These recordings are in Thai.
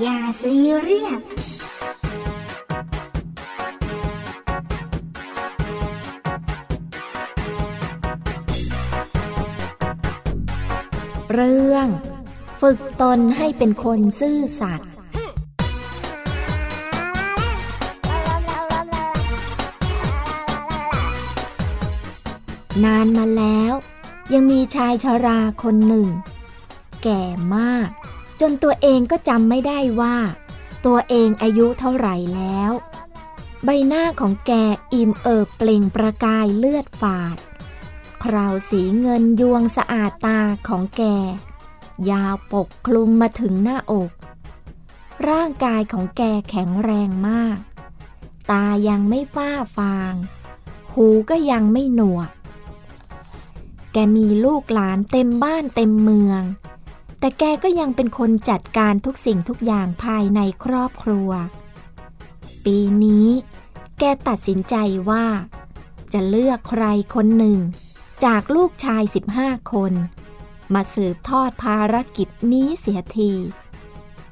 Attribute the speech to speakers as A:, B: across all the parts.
A: อย่าซีเรียส
B: เรื่อง ฝึกตนให้เป็นคนซื่อสัตย์นานมาแล้ว ยังมีชายชราคนหนึ่งแก่มาก จนตัวเองก็จำไม่ได้ว่า ตัวเองอายุเท่าไหร่แล้ว ใบหน้าของแกอิ่มเอิบเปล่งประกายเลือดฝาด คราวสีเงินยวงสะอาดตาของแก ยาวปกคลุมมาถึงหน้าอก ร่างกายของแกแข็งแรงมาก ตายังไม่ฝ้าฟาง หูก็ยังไม่หนวก แกมีลูกหลานเต็มบ้านเต็มเมือง แต่แกก็ยังเป็นคนจัดการทุกสิ่งทุกอย่างภายในครอบครัว ปีนี้ แกตัดสินใจว่า จะเลือกใครคนหนึ่ง จากลูกชาย 15 คน มาสืบทอดภารกิจนี้เสียที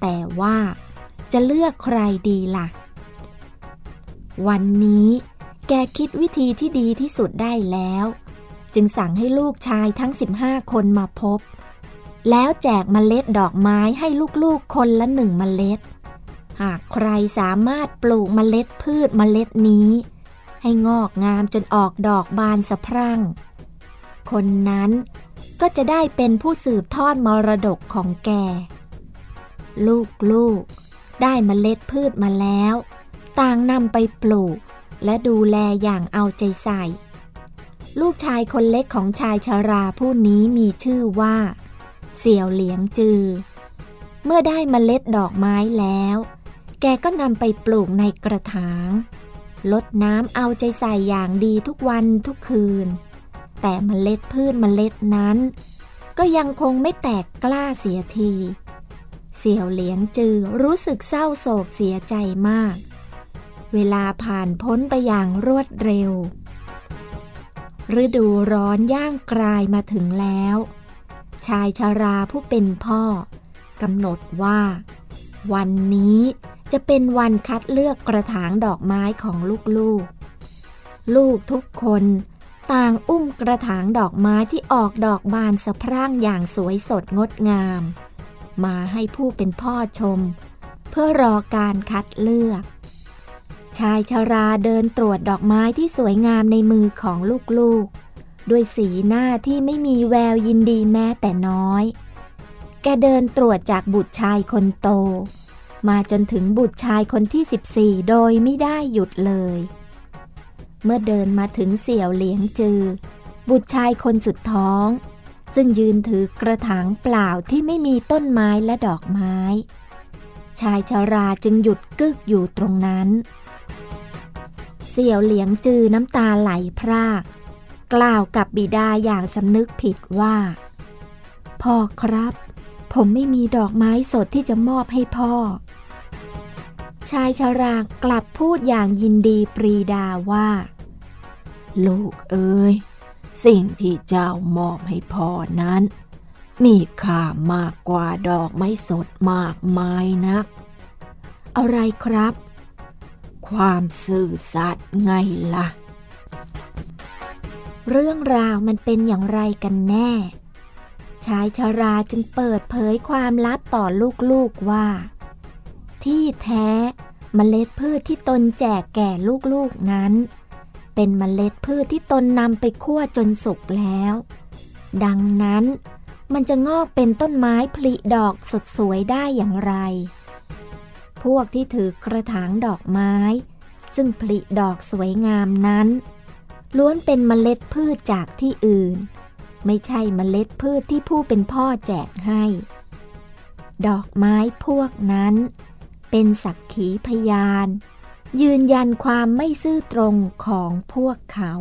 B: แต่ว่าจะเลือกใครดีล่ะ วันนี้แกคิดวิธีที่ดีที่สุดได้แล้ว จึงสั่งให้ลูกชายทั้ง 15 คนมาพบ แล้วแจกเมล็ดดอกไม้ให้ลูกๆคนละหนึ่งเมล็ด หากใครสามารถปลูกเมล็ดพืชเมล็ดนี้ ให้งอกงามจนออกดอกบานสะพรั่ง คนนั้นก็จะได้เป็นผู้สืบทอดมรดกของแก ลูกๆ ได้เมล็ดพืชมาแล้ว ต่างนำไปปลูก และดูแลอย่างเอาใจใส่ ลูกชายคนเล็กของชายชาราผู้นี้มีชื่อว่า เสี่ยวเหลียงจือ เมื่อได้เมล็ดดอกไม้แล้ว แกก็นำไปปลูกในกระถาง ลดน้ำเอาใจใส่อย่างดีทุกวันทุกคืน แต่เมล็ดพืชเมล็ดนั้น ก็ยังคงไม่แตกกล้าเสียที เสี่ยวเหลียงจือรู้สึกเศร้าโศกเสียใจมาก เวลาผ่านพ้นไปอย่างรวดเร็ว ฤดูร้อนย่างกลายมาถึงแล้ว ชายชาราผู้เป็นพ่อกำหนดว่า วันนี้จะเป็นวันคัดเลือกกระถางดอกไม้ของลูกๆ ลูกทุกคนต่างอุ้มกระถางดอกไม้ที่ออกดอกบานสะพรั่งอย่างสวยสดงดงาม มาให้ผู้เป็นพ่อชม เพื่อรอการคัดเลือก ชายชาราเดินตรวจดอกไม้ที่สวยงามในมือของลูกๆ ด้วยสีหน้าที่ไม่มีแววยินดีแม้แต่น้อย แกเดินตรวจจากบุตรชายคนโต มาจนถึงบุตรชายคนที่ 14 โดยไม่ได้หยุดเลย เมื่อเดินมาถึงเสี่ยวเหลียงจือ บุตรชายคนสุดท้อง ซึ่งยืนถือกระถางเปล่าที่ไม่มีต้นไม้และดอกไม้ ชายชาราจึงหยุดกึกอยู่ตรงนั้น เสี่ยวเหลียงจือน้ำตาไหลพราก กล่าวกับบิดาอย่างสำนึกผิดว่า พ่อครับ ผมไม่มีดอกไม้สดที่จะมอบให้พ่อ ชายชรากลับพูดอย่างยินดีปรีดาว่า
C: ลูกเอ๋ยสิ่งที่เจ้ามอบให้พ่อนั้น มีค่ามากกว่าดอกไม้สดมากมายนัก
B: อะไรครับ
C: ความซื่อสัตย์ไงล่ะ
B: เรื่องราวมันเป็นอย่างไรกันแน่ ชายชาราจึงเปิดเผยความลับต่อลูกๆว่า ที่แท้เมล็ดพืชที่ตนแจกแก่ลูกๆนั้น เป็นเมล็ดพืชที่ตนนำไปคั่วจนสุกแล้ว ดังนั้นมันจะงอกเป็นต้นไม้ผลิดอกสดสวยได้อย่างไร พวกที่ถือกระถางดอกไม้ ซึ่งผลิดอกสวยงามนั้น ล้วนเป็นเมล็ดพืชจากที่อื่น ไม่ใช่เมล็ดพืชที่ผู้เป็นพ่อแจกให้ ดอกไม้พวกนั้น เป็นสักขีพยาน ยืนยันความไม่ซื่อตรงของพวกเขา